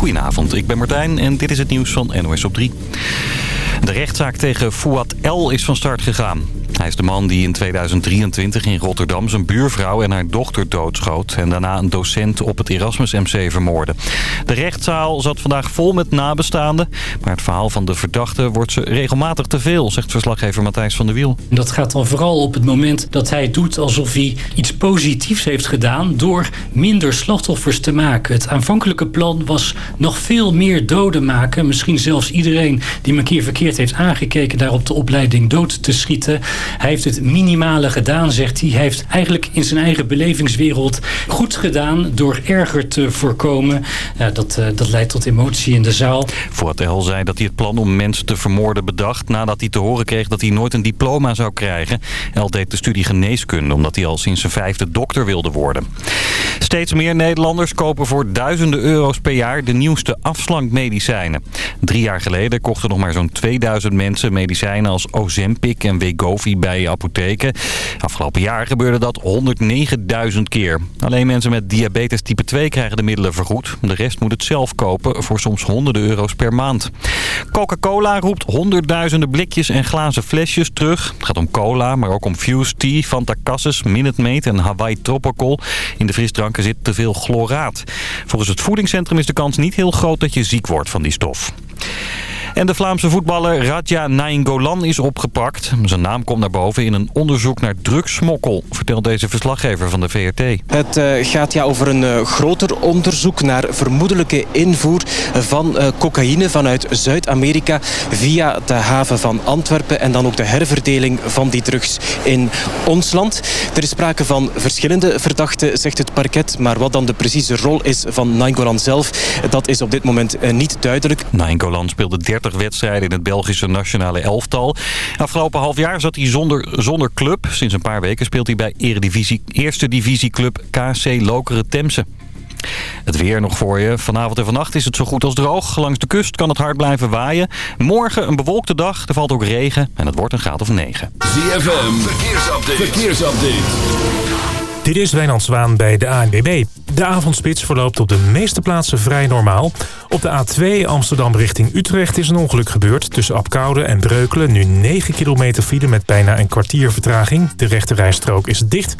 Goedenavond, ik ben Martijn en dit is het nieuws van NOS op 3. De rechtszaak tegen Fouad L. is van start gegaan. Hij is de man die in 2023 in Rotterdam zijn buurvrouw en haar dochter doodschoot... en daarna een docent op het Erasmus MC vermoordde. De rechtszaal zat vandaag vol met nabestaanden... maar het verhaal van de verdachte wordt ze regelmatig te veel... zegt verslaggever Matthijs van der Wiel. Dat gaat dan vooral op het moment dat hij doet alsof hij iets positiefs heeft gedaan... door minder slachtoffers te maken. Het aanvankelijke plan was nog veel meer doden maken. Misschien zelfs iedereen die me een keer verkeerd heeft aangekeken... daar op de opleiding dood te schieten... Hij heeft het minimale gedaan, zegt hij. Hij heeft eigenlijk in zijn eigen belevingswereld goed gedaan door erger te voorkomen. Ja, dat, uh, dat leidt tot emotie in de zaal. Voortel zei dat hij het plan om mensen te vermoorden bedacht... nadat hij te horen kreeg dat hij nooit een diploma zou krijgen. El deed de studie geneeskunde omdat hij al sinds zijn vijfde dokter wilde worden. Steeds meer Nederlanders kopen voor duizenden euro's per jaar de nieuwste afslankmedicijnen. Drie jaar geleden kochten nog maar zo'n 2000 mensen medicijnen als Ozempic en Wegovy bij apotheken. Afgelopen jaar gebeurde dat 109.000 keer. Alleen mensen met diabetes type 2 krijgen de middelen vergoed. De rest moet het zelf kopen voor soms honderden euro's per maand. Coca-Cola roept honderdduizenden blikjes en glazen flesjes terug. Het gaat om cola, maar ook om Fuse Tea, Fanta Cassis, Minute Maid en Hawaii Tropical. In de frisdranken zit te veel chloraat. Volgens het voedingscentrum is de kans niet heel groot dat je ziek wordt van die stof. En de Vlaamse voetballer Radja Nainggolan is opgepakt. Zijn naam komt naar boven in een onderzoek naar drugsmokkel, vertelt deze verslaggever van de VRT. Het uh, gaat ja over een uh, groter onderzoek naar vermoedelijke invoer van uh, cocaïne vanuit Zuid-Amerika via de haven van Antwerpen en dan ook de herverdeling van die drugs in ons land. Er is sprake van verschillende verdachten, zegt het parket, maar wat dan de precieze rol is van Nainggolan zelf, dat is op dit moment niet duidelijk. Nainggolan speelde 30 wedstrijden in het Belgische nationale elftal. Afgelopen half jaar zat hij zonder, zonder club. Sinds een paar weken speelt hij bij Eredivisie, eerste divisieclub KC Lokeren Temse. Het weer nog voor je. Vanavond en vannacht is het zo goed als droog. Langs de kust kan het hard blijven waaien. Morgen een bewolkte dag. Er valt ook regen en het wordt een graad of 9. ZFM, verkeersupdate. verkeersupdate. Dit is Wijnand Zwaan bij de ANWB. De avondspits verloopt op de meeste plaatsen vrij normaal. Op de A2 Amsterdam richting Utrecht is een ongeluk gebeurd. Tussen Apkoude en Breukelen nu 9 kilometer file met bijna een kwartier vertraging. De rechte rijstrook is dicht.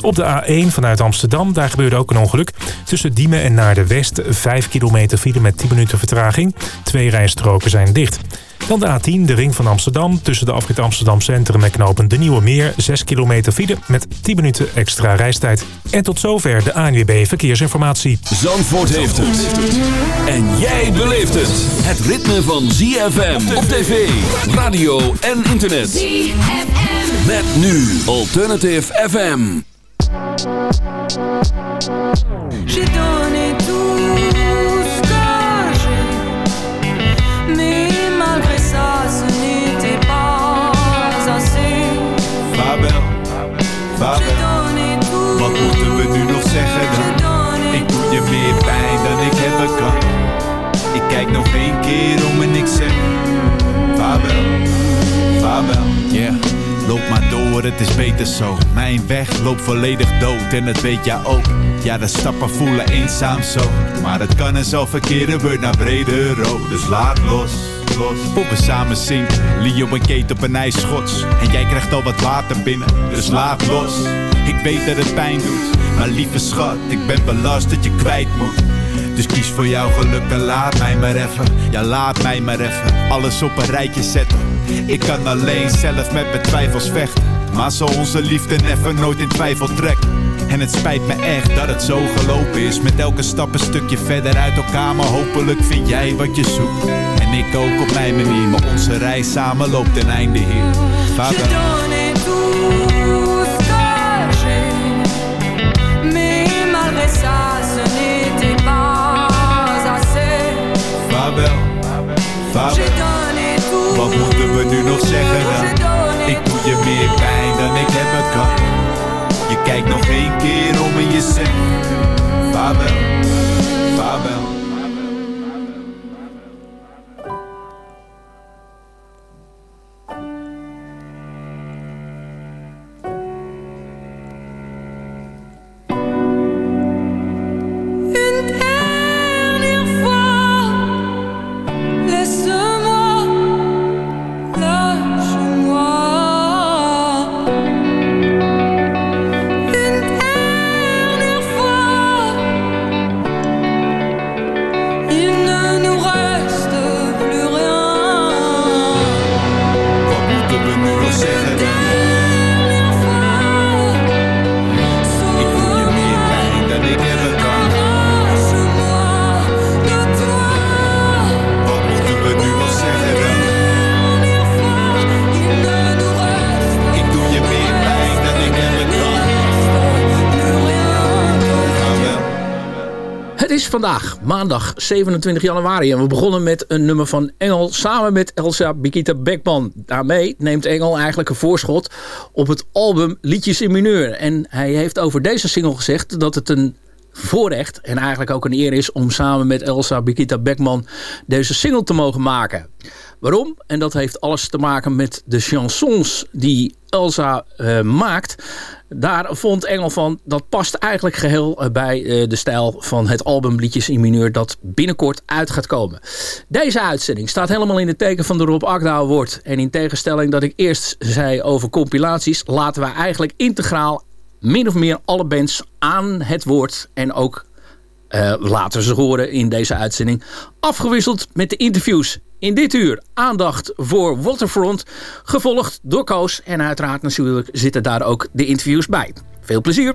Op de A1 vanuit Amsterdam, daar gebeurde ook een ongeluk. Tussen Diemen en naar de West 5 kilometer file met 10 minuten vertraging. Twee rijstroken zijn dicht. Dan de A10, de ring van Amsterdam. Tussen de afrit Amsterdam Centrum en knopen De Nieuwe Meer. 6 kilometer file met 10 minuten extra reistijd. En tot zover de ANWB Verkeersinformatie. Zandvoort heeft het. En jij beleeft het. Het ritme van ZFM op tv, radio en internet. ZFM. Met nu Alternative FM. J'ai donné Wat het is beter zo. Mijn weg loopt volledig dood en dat weet jij ook. Ja, de stappen voelen eenzaam zo. Maar het kan en zal verkeren, wordt naar brede rood. Dus laat los los. We samen zinken. Leo en Kate op een ijsschots. En jij krijgt al wat water binnen, dus laat los. Ik weet dat het pijn doet, maar lieve schat, ik ben belast dat je kwijt moet. Dus kies voor jouw geluk en laat mij maar even. Ja, laat mij maar even alles op een rijtje zetten. Ik kan alleen zelf met mijn twijfels vechten. Maar zo onze liefde never nooit in twijfel trekt. En het spijt me echt dat het zo gelopen is. Met elke stap een stukje verder uit elkaar. Maar hopelijk vind jij wat je zoekt. En ik ook op mijn manier. Maar onze reis samen loopt ten einde hier. Vaarwel, vaarwel. Wat moeten we nu nog zeggen dan? Ik doe je meer pijn ik hebben kan. Je kijkt nog één keer om en je zegt vandaag maandag 27 januari. En we begonnen met een nummer van Engel samen met Elsa Bikita Beckman. Daarmee neemt Engel eigenlijk een voorschot op het album Liedjes in Mineur. En hij heeft over deze single gezegd dat het een voorrecht en eigenlijk ook een eer is... om samen met Elsa Bikita Beckman deze single te mogen maken. Waarom? En dat heeft alles te maken met de chansons die Elsa uh, maakt. Daar vond Engel van, dat past eigenlijk geheel eh, bij uh, de stijl van het album Liedjes in Mineur dat binnenkort uit gaat komen. Deze uitzending staat helemaal in het teken van de Rob Award. En in tegenstelling dat ik eerst zei over compilaties, laten wij eigenlijk integraal min of meer alle bands aan het woord en ook uh, laten ze horen in deze uitzending. Afgewisseld met de interviews. In dit uur aandacht voor Waterfront, gevolgd door Koos. En uiteraard natuurlijk zitten daar ook de interviews bij. Veel plezier!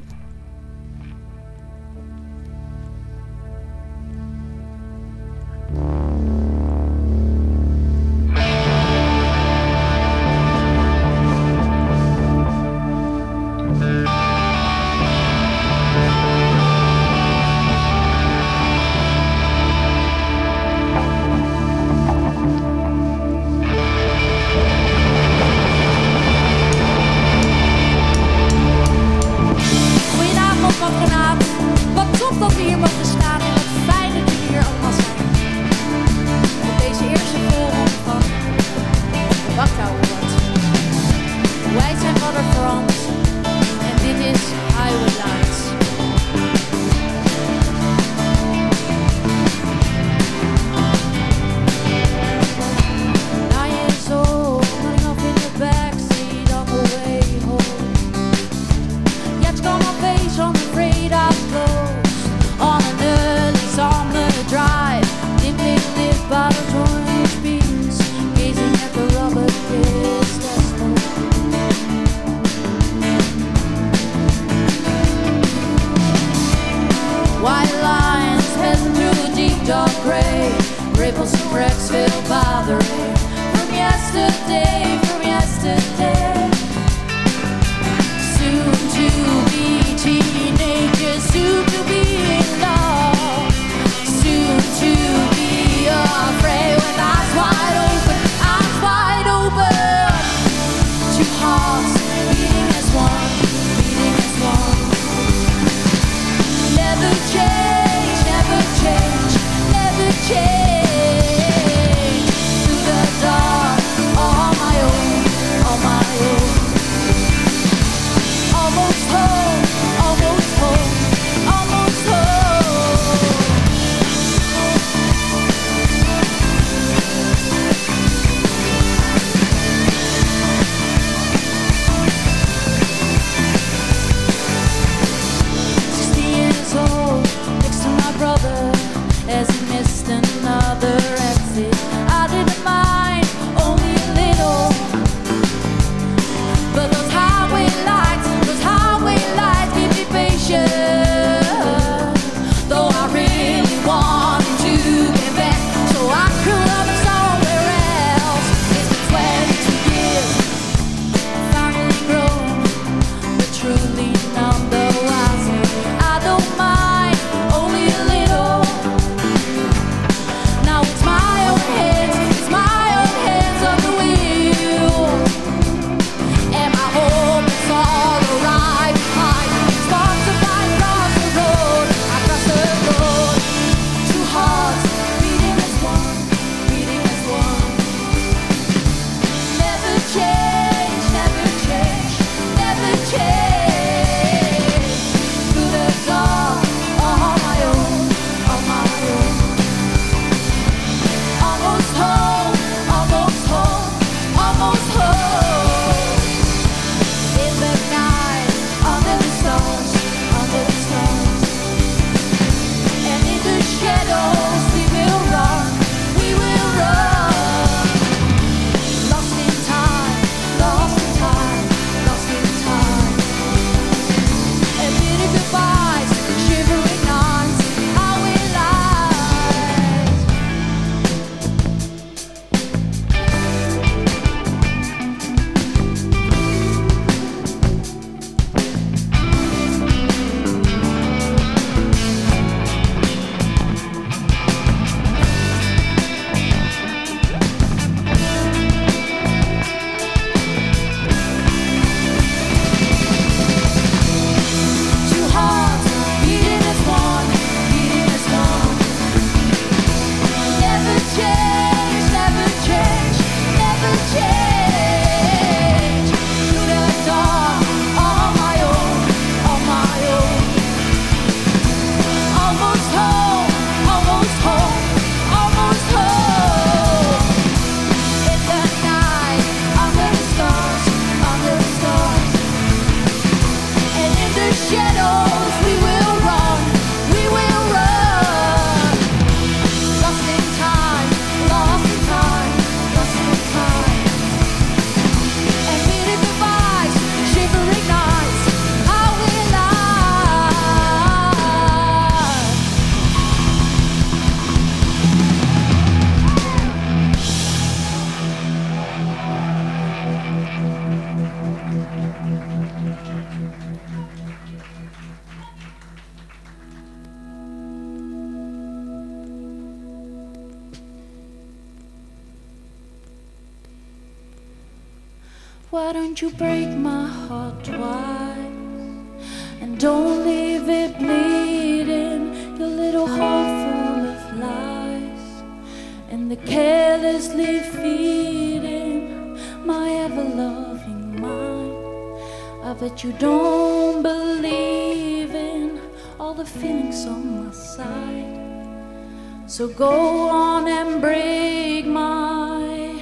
side. So go on and break my,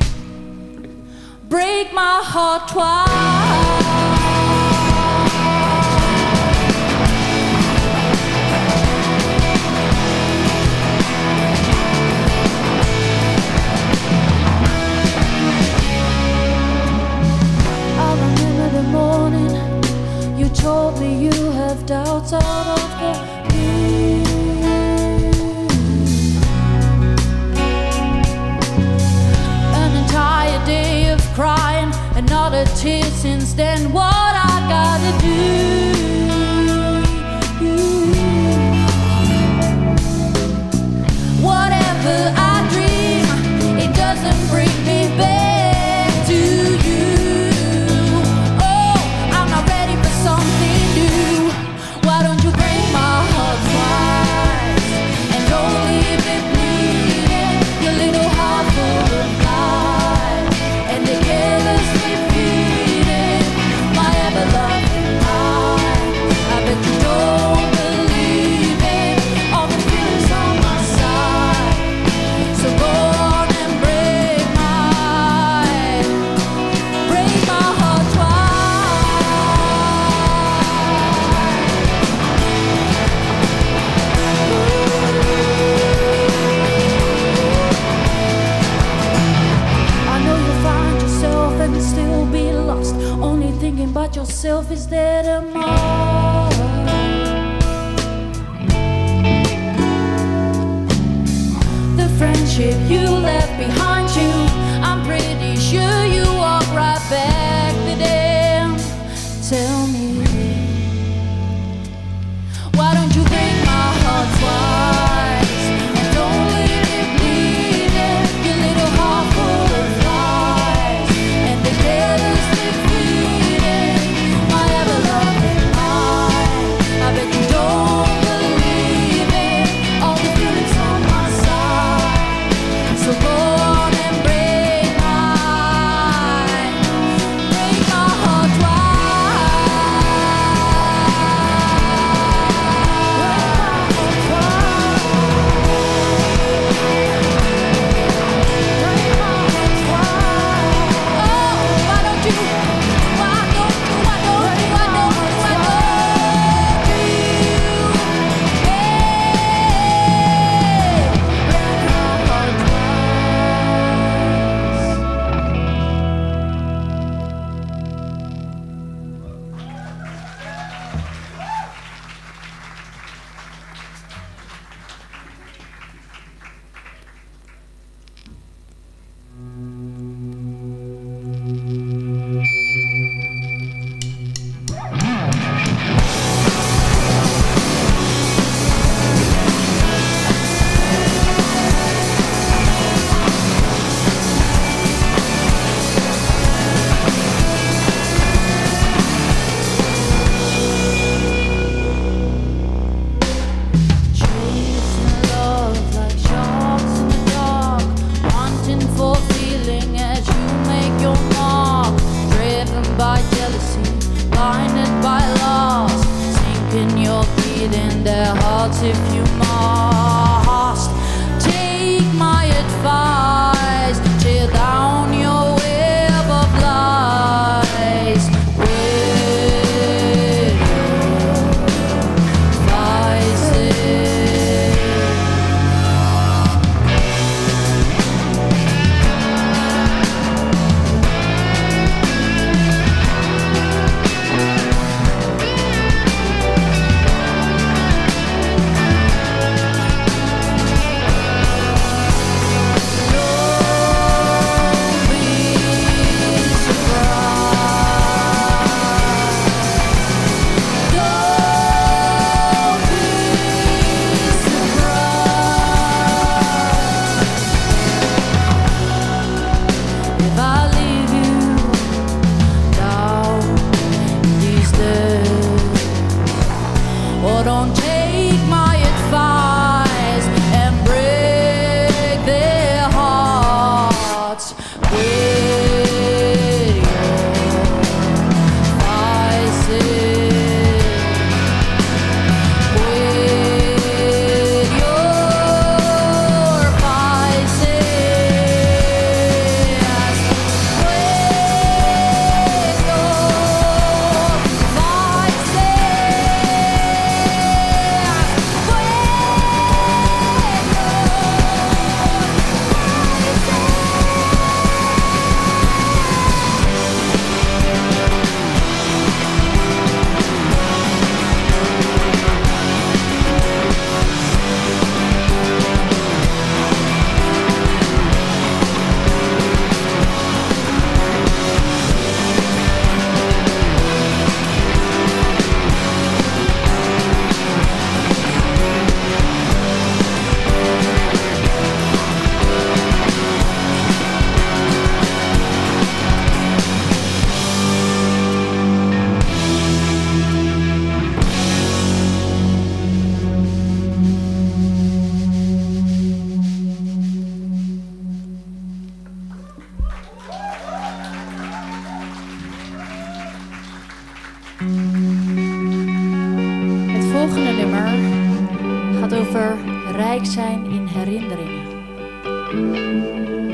break my heart twice. told me you have doubts of and what I gotta do. myself, is there tomorrow? The friendship you left behind.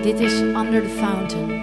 Dit is Under the Fountain.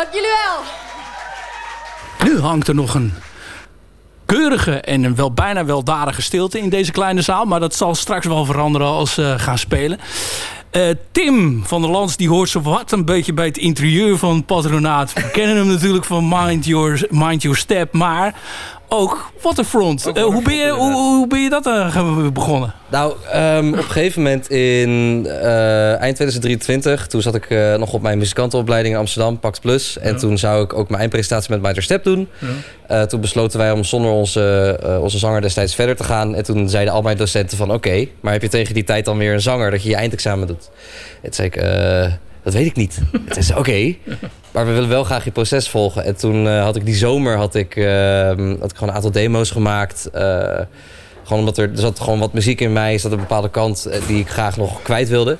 Dank jullie wel. Nu hangt er nog een keurige en een wel bijna weldadige stilte in deze kleine zaal. Maar dat zal straks wel veranderen als ze gaan spelen. Eh, Tim van der Lans die hoort zo wat een beetje bij het interieur van Patronaat. We kennen hem natuurlijk van Mind Your, Mind Your Step. Maar ook Waterfront. Eh, hoe, ben je, hoe, hoe ben je dat eh, begonnen? Nou, ehm, op een gegeven moment in eh, eind 2023, toen zat ik nog op mijn muzikantenopleiding in Amsterdam, Pact Plus. En toen zou ik ook mijn eindpresentatie met Mind Step doen. Toen besloten wij om zonder onze, onze zanger destijds verder te gaan. En toen zeiden al mijn docenten van oké, maar heb je tegen die tijd dan weer een zanger dat je je eindexamen doet? Toen zei ik, eh, dat weet ik niet. Het is oké, maar we willen wel graag je proces volgen. En toen eh, had ik die zomer had ik, ehm, had ik gewoon een aantal demo's gemaakt. Eh, gewoon omdat er, er zat gewoon wat muziek in mij. Er zat een bepaalde kant eh, die ik graag nog kwijt wilde.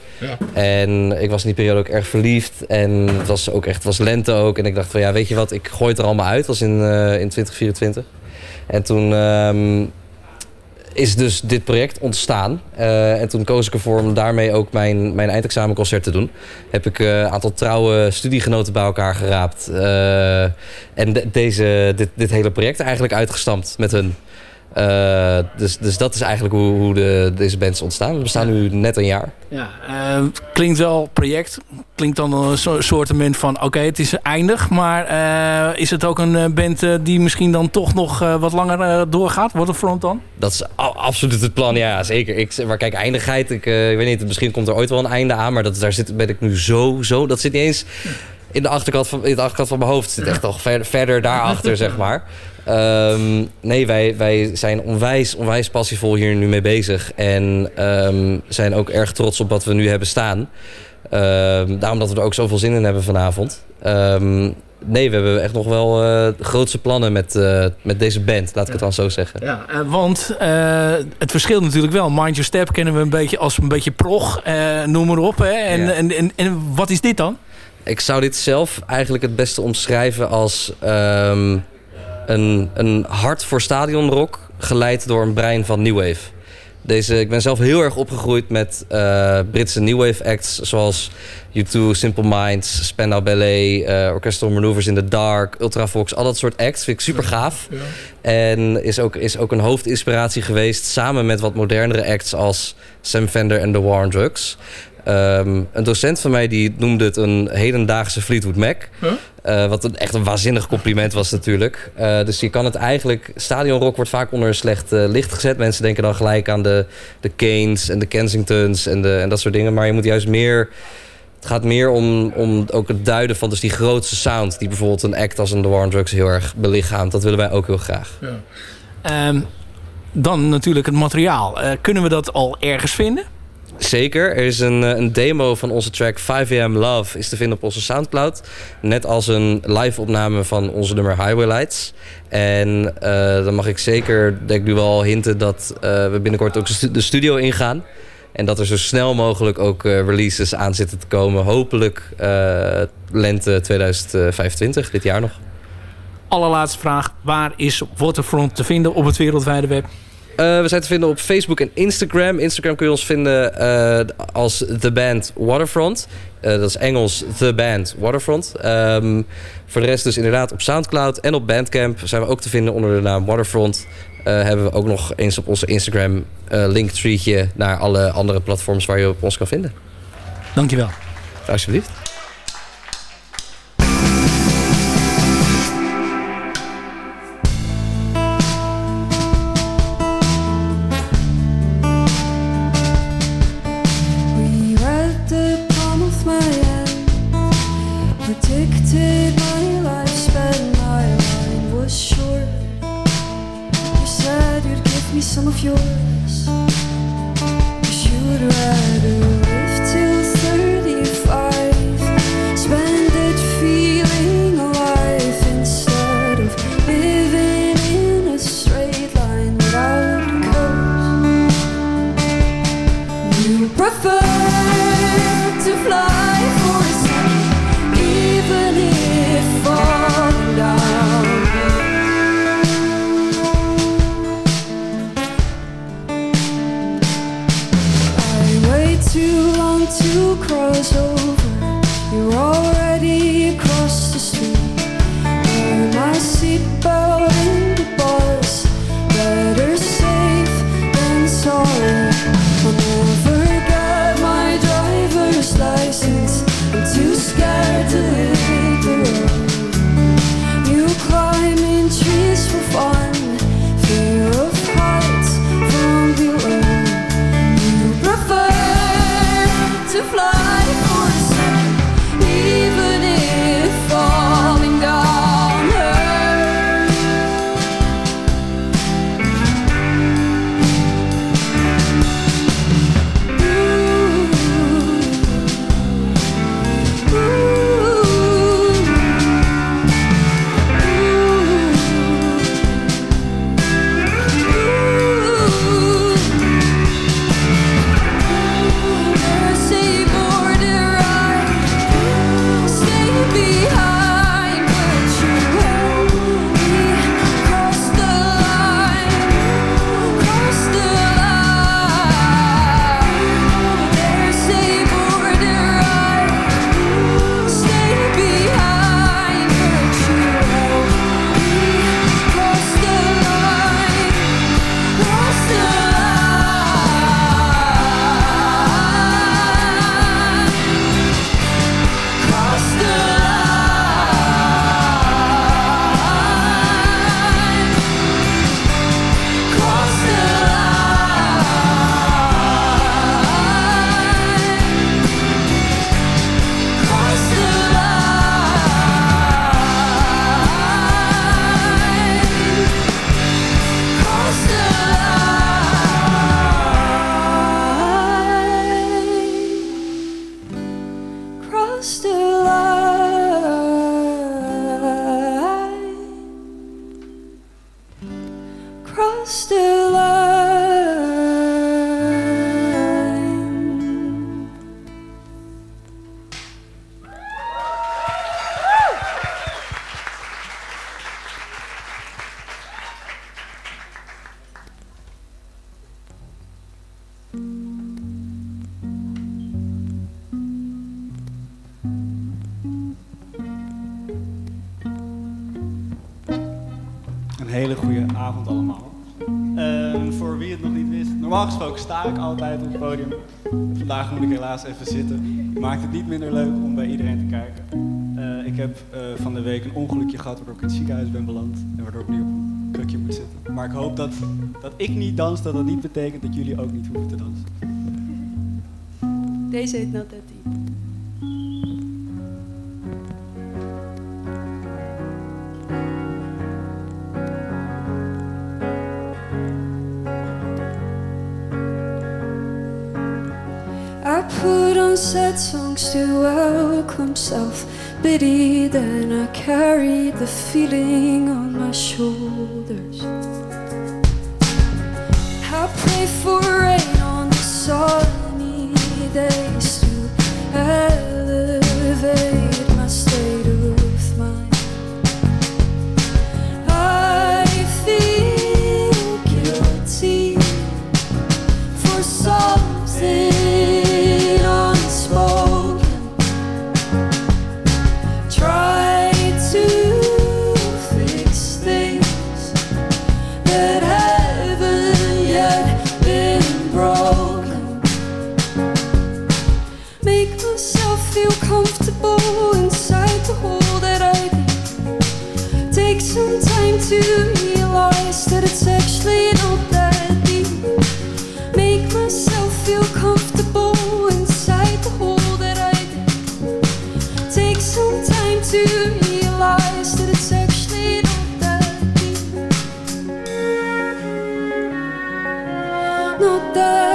En ik was in die periode ook erg verliefd. En het was ook echt het was lente ook. En ik dacht van ja, weet je wat, ik gooi het er allemaal uit. Dat was in, in 2024. En toen ehm, is dus dit project ontstaan. Eh, en toen koos ik ervoor om daarmee ook mijn, mijn eindexamenconcert te doen. Heb ik eh, een aantal trouwe studiegenoten bij elkaar geraapt. Eh, en de- deze, dit, dit hele project eigenlijk uitgestampt met hun. Eh, dus, dus dat is eigenlijk hoe, hoe de, deze band is ontstaan. We bestaan nu net een jaar. Ja, eh, klinkt wel project. Klinkt dan een so soortement van oké, het is eindig. Maar eh, is het ook een band die misschien dan toch nog wat langer doorgaat? Waterfront dan? Dat is absoluut het plan, ja zeker. Ik, maar kijk, eindigheid, ik, ik weet niet, misschien komt er ooit wel een einde aan. Maar dat, daar zit, ben ik nu zo, zo, dat zit niet eens in de achterkant van, in de achterkant van mijn hoofd. Het zit echt al ver, verder daarachter, zeg maar. Ehm, nee, wij, wij zijn onwijs, onwijs passievol hier nu mee bezig. En ehm, zijn ook erg trots op wat we nu hebben staan. Ehm, daarom dat we er ook zoveel zin in hebben vanavond. Nee, we hebben echt nog wel eh grootste plannen met, eh, met deze band, laat ik het dan zo zeggen. Ja, eh, want het verschilt natuurlijk wel. Mind Your Step kennen we een beetje als een beetje prog, noem maar op. Hè? En, Ja. en, en, en wat is dit dan? Ik zou dit zelf eigenlijk het beste omschrijven als een, een hart voor stadionrock geleid door een brein van New Wave. Deze, ik ben zelf heel erg opgegroeid met eh, Britse New Wave acts zoals U2, Simple Minds, Spandau Ballet, eh, Orchestral Maneuvers in the Dark, Ultravox, al dat soort acts vind ik super gaaf. En is ook, is ook een hoofdinspiratie geweest samen met wat modernere acts als Sam Fender en The War on Drugs. Ehm, een docent van mij die noemde het een hedendaagse Fleetwood Mac. Eh, wat een, echt een waanzinnig compliment was natuurlijk. Eh, dus je kan het eigenlijk... Stadionrock wordt vaak onder een slecht eh, licht gezet. Mensen denken dan gelijk aan de, de Canes en de Kensingtons en, de, en dat soort dingen. Maar je moet juist meer... Het gaat meer om, om ook het duiden van dus die grootste sound... die bijvoorbeeld een act als een The War on Drugs heel erg belichaamt. Dat willen wij ook heel graag. Ehm, dan natuurlijk het materiaal. Eh, kunnen we dat al ergens vinden? Zeker. Er is een, eh, een demo van onze track 5am Love is te vinden op onze Soundcloud. Net als een live opname van onze nummer Highway Lights. En eh, dan mag ik zeker, denk ik nu wel hinten dat eh, we binnenkort ook de stu- de studio ingaan. En dat er zo snel mogelijk ook releases aan zitten te komen. Hopelijk lente 2025, dit jaar nog. Allerlaatste vraag. Waar is Waterfront te vinden op het wereldwijde web? Eh, we zijn te vinden op Facebook en Instagram. Instagram kun je ons vinden eh, als The Band Waterfront. Eh, dat is Engels The Band Waterfront. Ehm, voor de rest dus inderdaad op Soundcloud en op Bandcamp zijn we ook te vinden onder de naam Waterfront. Hebben we ook nog eens op onze Instagram eh linktreetje naar alle andere platforms waar je op ons kan vinden. Dankjewel. Alsjeblieft. hele goede avond allemaal. Ehm, voor wie het nog niet wist, normaal gesproken sta ik altijd op het podium. Vandaag moet ik helaas even zitten. Maakt het niet minder leuk om bij iedereen te kijken. Eh, ik heb eh, van de week een ongelukje gehad waardoor ik in het ziekenhuis ben beland en waardoor ik nu op een krukje moet zitten. Maar ik hoop dat, dat ik niet dans, dat dat niet betekent dat jullie ook niet hoeven te dansen. Deze heet Not sad songs to welcome self pity. Then I carried the feeling on my shoulder. not that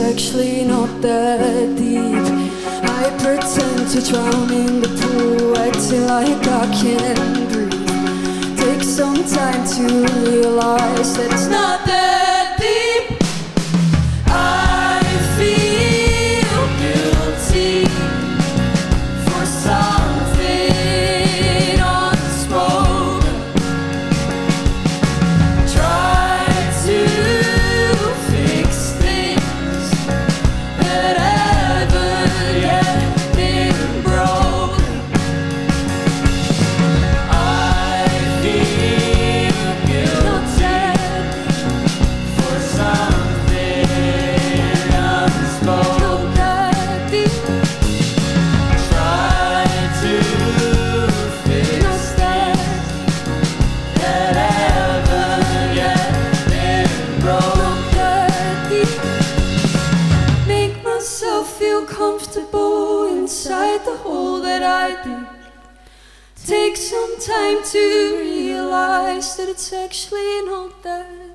actually not that deep. I pretend to drown in the pool acting I, I can't breathe. Take some time to realize that it's not that. that it's actually not that.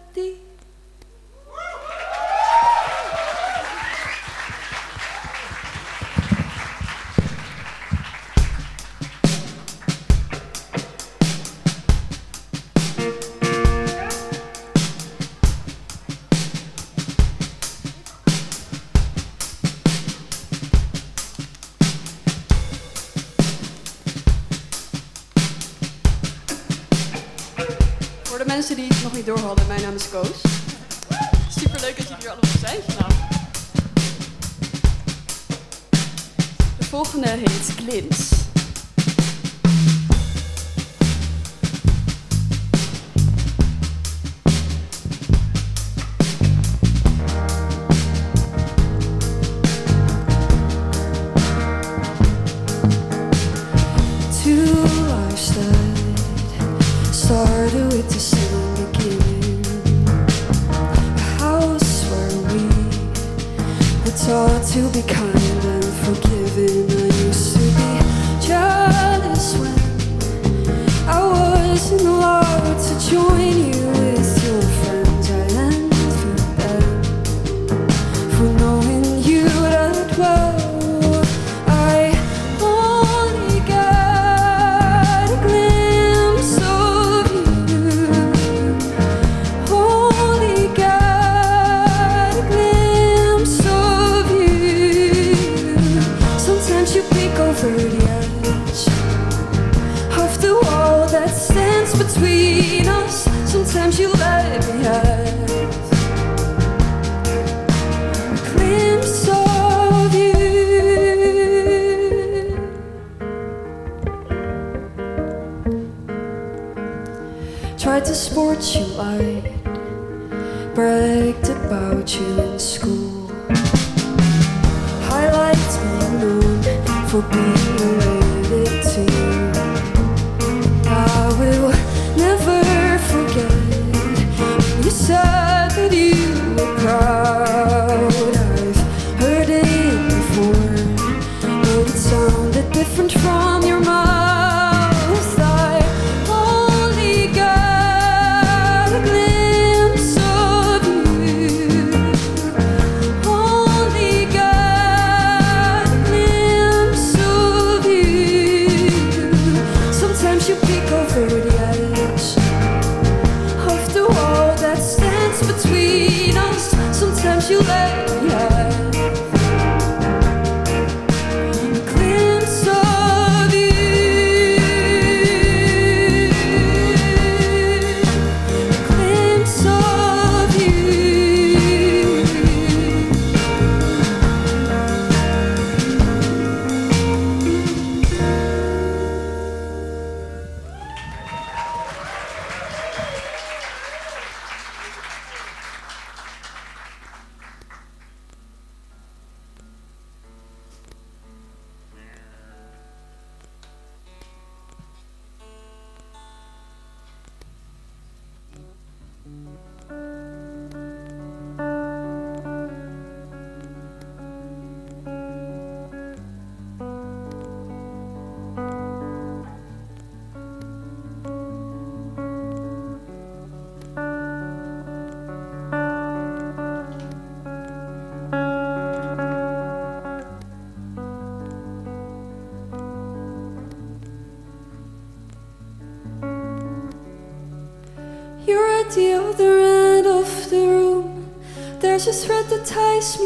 niet door hadden. Mijn naam is Koos. Super leuk dat jullie hier allemaal zijn vandaag. De volgende heet Glints.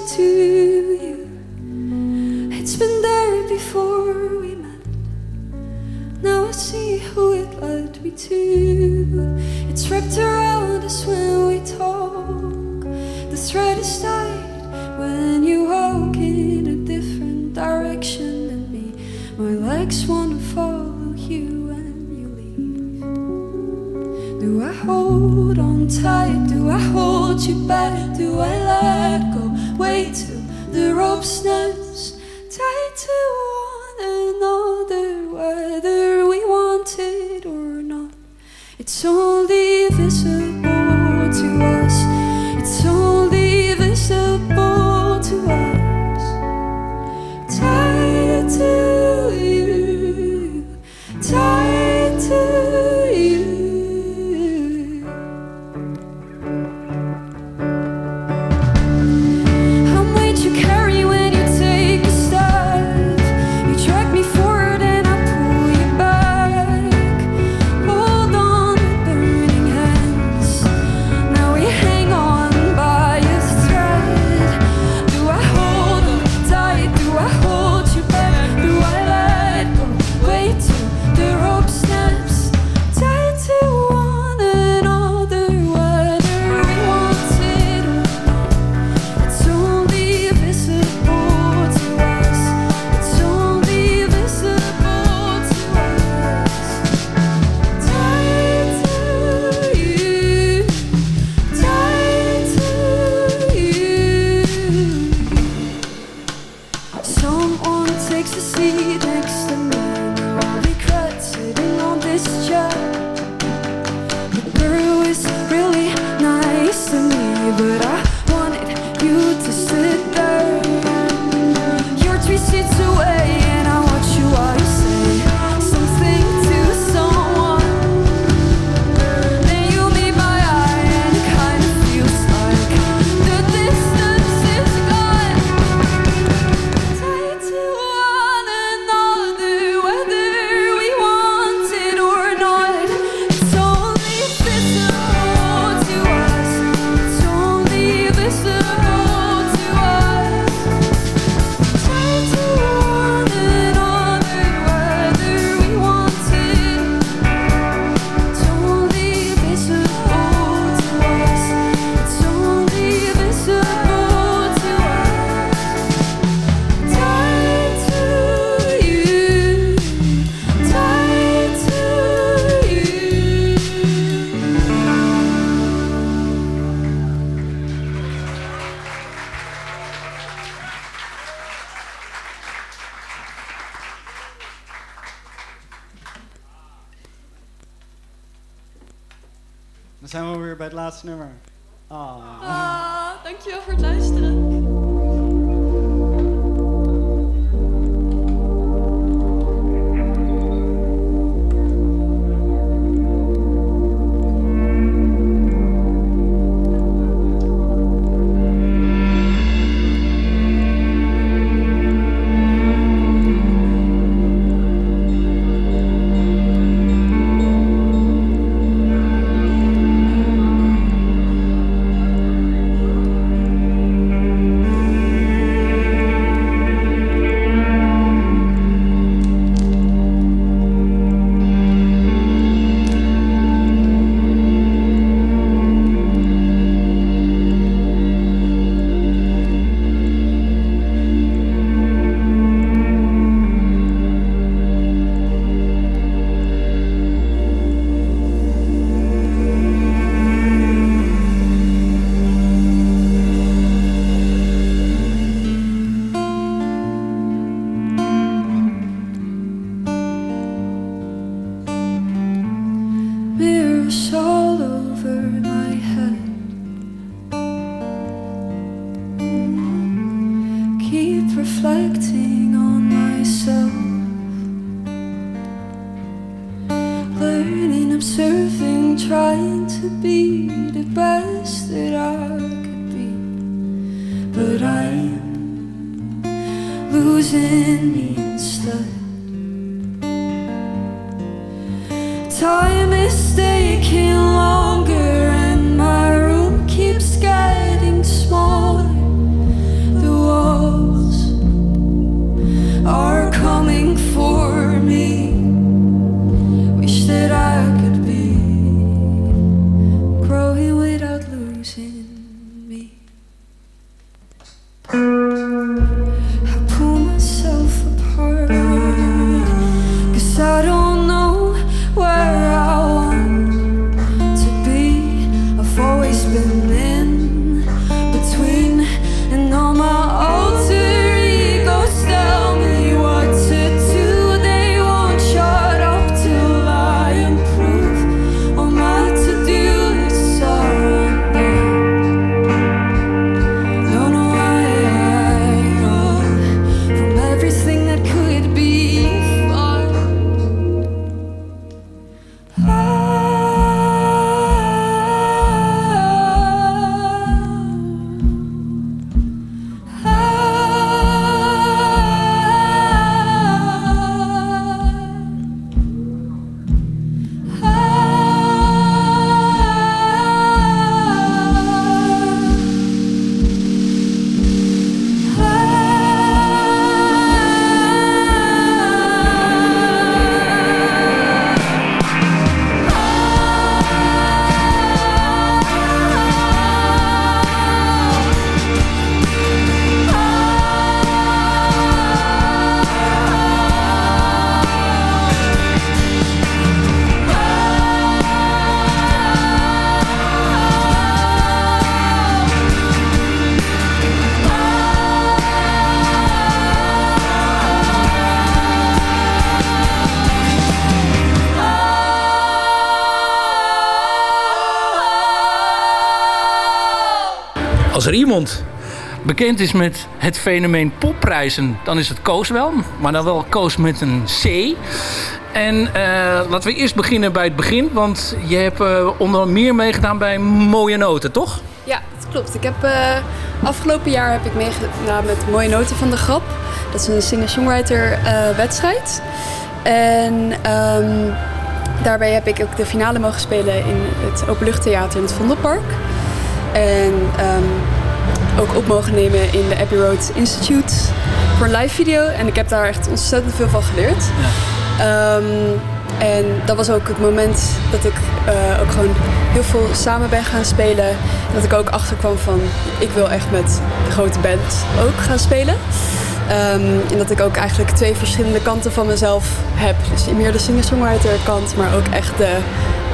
to you. It's been there before we met. Now I see who it led me to. It's wrapped around us when we talk. The thread is tied when you walk in a different direction than me. My legs wanna follow you when you leave. Do I hold on tight? Do I hold you back? Do I let way to the rope's snaps, tied to one another, whether we want it or not. It's only bekend is met het fenomeen popprijzen, dan is het Koos wel. Maar dan wel Koos met een C. En eh, laten we eerst beginnen bij het begin. Want je hebt eh, onder meer meegedaan bij Mooie Noten, toch? Ja, dat klopt. Ik heb, eh, afgelopen jaar heb ik meegedaan met Mooie Noten van de Grap. Dat is een singer-songwriter wedstrijd. En ehm, daarbij heb ik ook de finale mogen spelen in het Openluchttheater in het Vondelpark. En ehm, ook op mogen nemen in de Abbey Road Institute voor een live video. En ik heb daar echt ontzettend veel van geleerd. Ehm, en dat was ook het moment dat ik eh, ook gewoon heel veel samen ben gaan spelen. En dat ik ook achterkwam van, ik wil echt met de grote band ook gaan spelen. Ehm, en dat ik ook eigenlijk twee verschillende kanten van mezelf heb. Dus meer de singer-songwriter kant, maar ook echt de,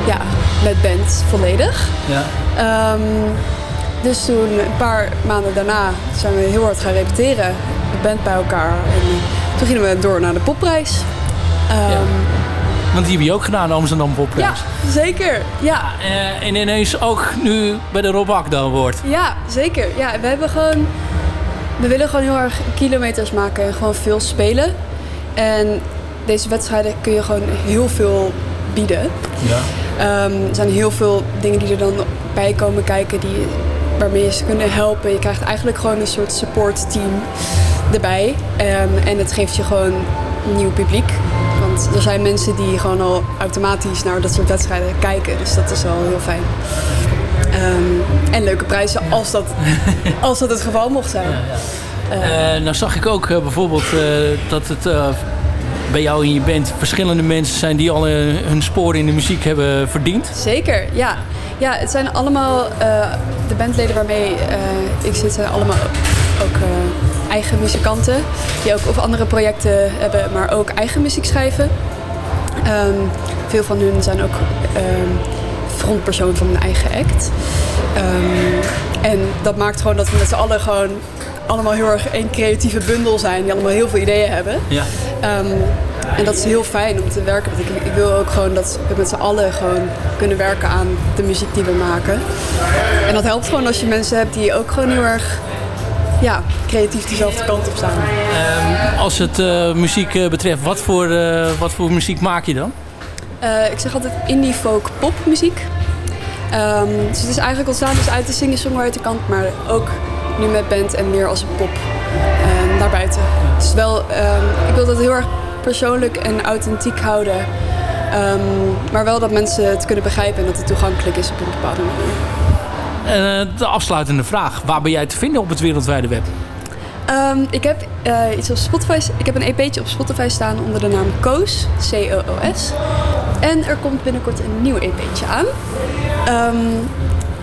ja, met band volledig. Ja. Ehm, dus toen, een paar maanden daarna, zijn we heel hard gaan repeteren. De band bij elkaar. En eh, toen gingen we door naar de popprijs. Ehm, Want die heb je ook gedaan, de Amsterdam Popprijs. ja, zeker. Ja, Eh, en ineens ook nu bij de Rob Akda wordt. ja, zeker. Ja, we hebben gewoon... We willen gewoon heel erg kilometers maken en gewoon veel spelen. En deze wedstrijden kun je gewoon heel veel bieden. Ja. Ehm, er zijn heel veel dingen die er dan bij komen kijken die, waarmee je ze kunnen helpen. Je krijgt eigenlijk gewoon een soort support team erbij. Ehm, en het geeft je gewoon nieuw publiek. Want er zijn mensen die gewoon al automatisch naar dat soort wedstrijden kijken. Dus dat is wel heel fijn. Ehm, en leuke prijzen als dat, als dat het geval mocht zijn. Eh, nou zag ik ook eh, bijvoorbeeld eh, dat het bij jou in je band verschillende mensen zijn die al eh, hun sporen in de muziek hebben verdiend. Zeker, ja. Ja, het zijn allemaal eh, de bandleden waarmee eh, ik zit, zijn allemaal ook eigen muzikanten. Die ook of andere projecten hebben, maar ook eigen muziek schrijven. Ehm, veel van hun zijn ook ehm, frontpersoon van hun eigen act. Ehm, en dat maakt gewoon dat we met z'n allen gewoon allemaal heel erg één creatieve bundel zijn. Die allemaal heel veel ideeën hebben. Ja. Ehm, en dat is heel fijn om te werken. Want ik, ik wil ook gewoon dat we met z'n allen gewoon kunnen werken aan de muziek die we maken. En dat helpt gewoon als je mensen hebt die ook gewoon heel erg ja, creatief dezelfde kant op staan. Ehm, als het eh, muziek eh, betreft, wat voor, eh, wat voor muziek maak je dan? Ik zeg altijd indie folk pop muziek. Ehm, dus het is eigenlijk ontstaan dus uit de singer-songwriter kant, maar ook nu met band en meer als een pop naar buiten. Dus wel, ehm, ik wil dat heel erg persoonlijk en authentiek houden. Ehm, maar wel dat mensen het kunnen begrijpen en dat het toegankelijk is op een bepaalde manier. Eh, de afsluitende vraag. Waar ben jij te vinden op het wereldwijde web? Ehm, ik heb eh, iets op Spotify. Ik heb een EP'tje op Spotify staan onder de naam Koos, C-O-O-S. En er komt binnenkort een nieuw EP'tje aan.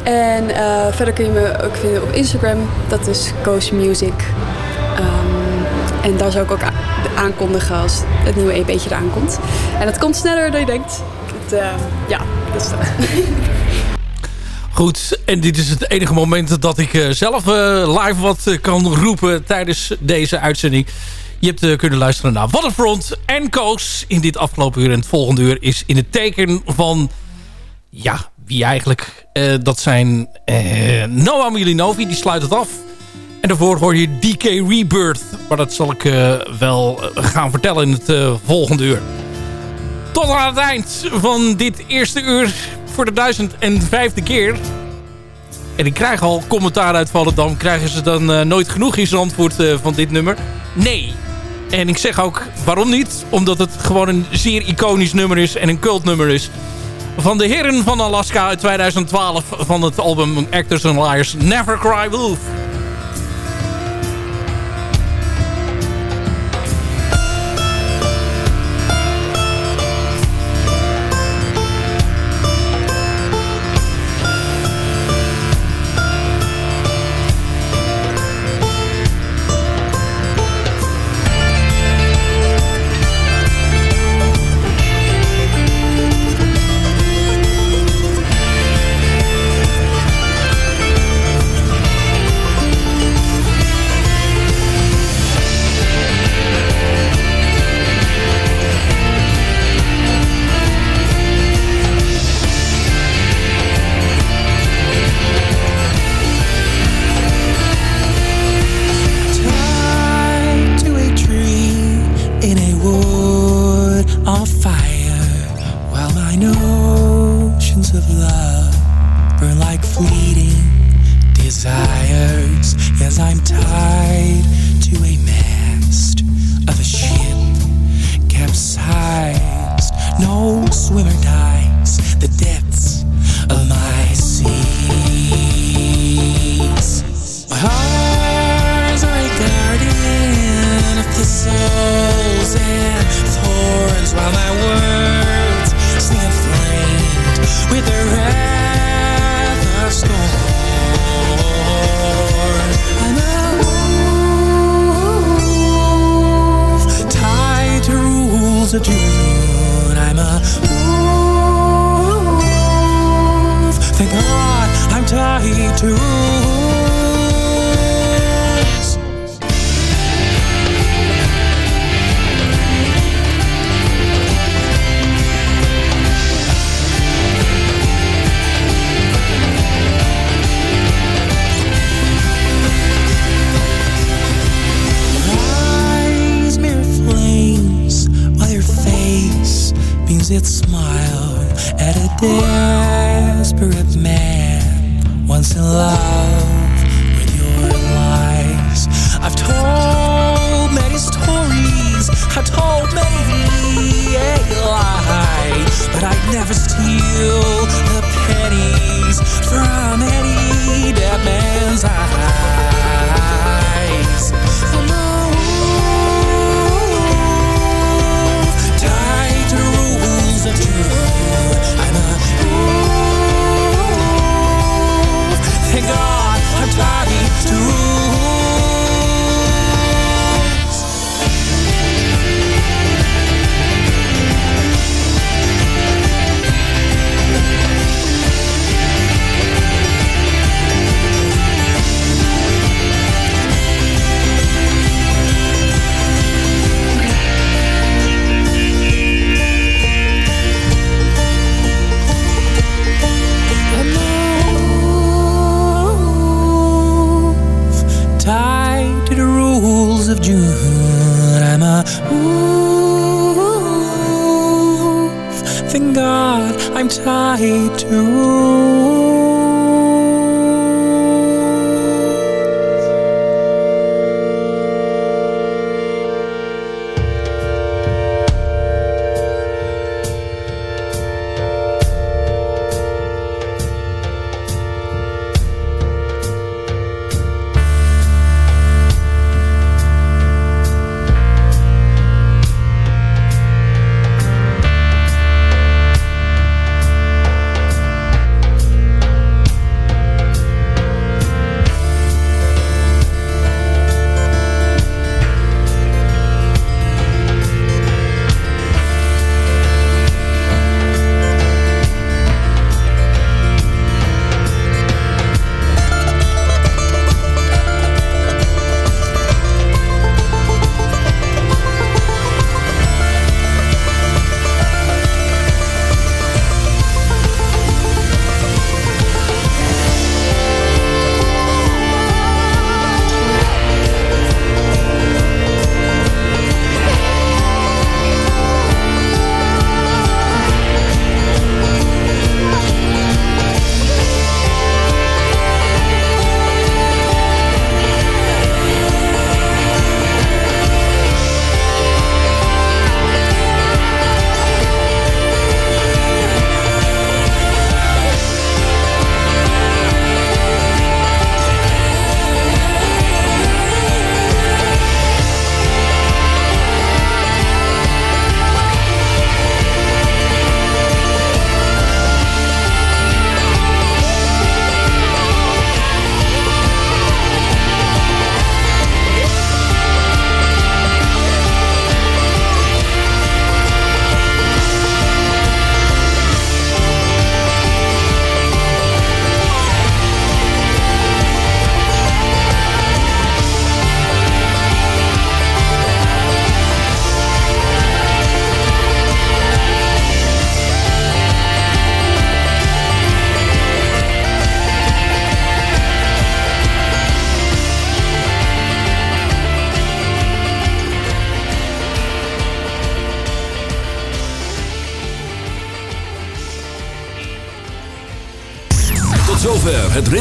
En eh, verder kun je me ook vinden op Instagram. Dat is Koos Music. En daar zou ik ook aankondigen als het nieuwe EP'tje eraan komt. En dat komt sneller dan je denkt. Het, eh, ja, dus dat. Goed, en dit is het enige moment dat ik eh, zelf eh, live wat kan roepen tijdens deze uitzending. Je hebt kunnen luisteren naar Waterfront en Koos in dit afgelopen uur. En het volgende uur is in het teken van... Ja, wie eigenlijk? Eh, dat zijn Noah Milinovi, die sluit het af. En daarvoor hoor je DK Rebirth. Maar dat zal ik eh, wel eh, gaan vertellen in het eh, volgende uur. Tot aan het eind van dit eerste uur voor de duizend en vijfde keer. En ik krijg al commentaar uit Volendam. Krijgen ze dan nooit genoeg Zandvoort uh, van dit nummer? Nee. En ik zeg ook waarom niet. Omdat het gewoon een zeer iconisch nummer is en een cultnummer is. Van de heren van Alaska uit 2012 van het album Actors and Liars Never Cry Wolf.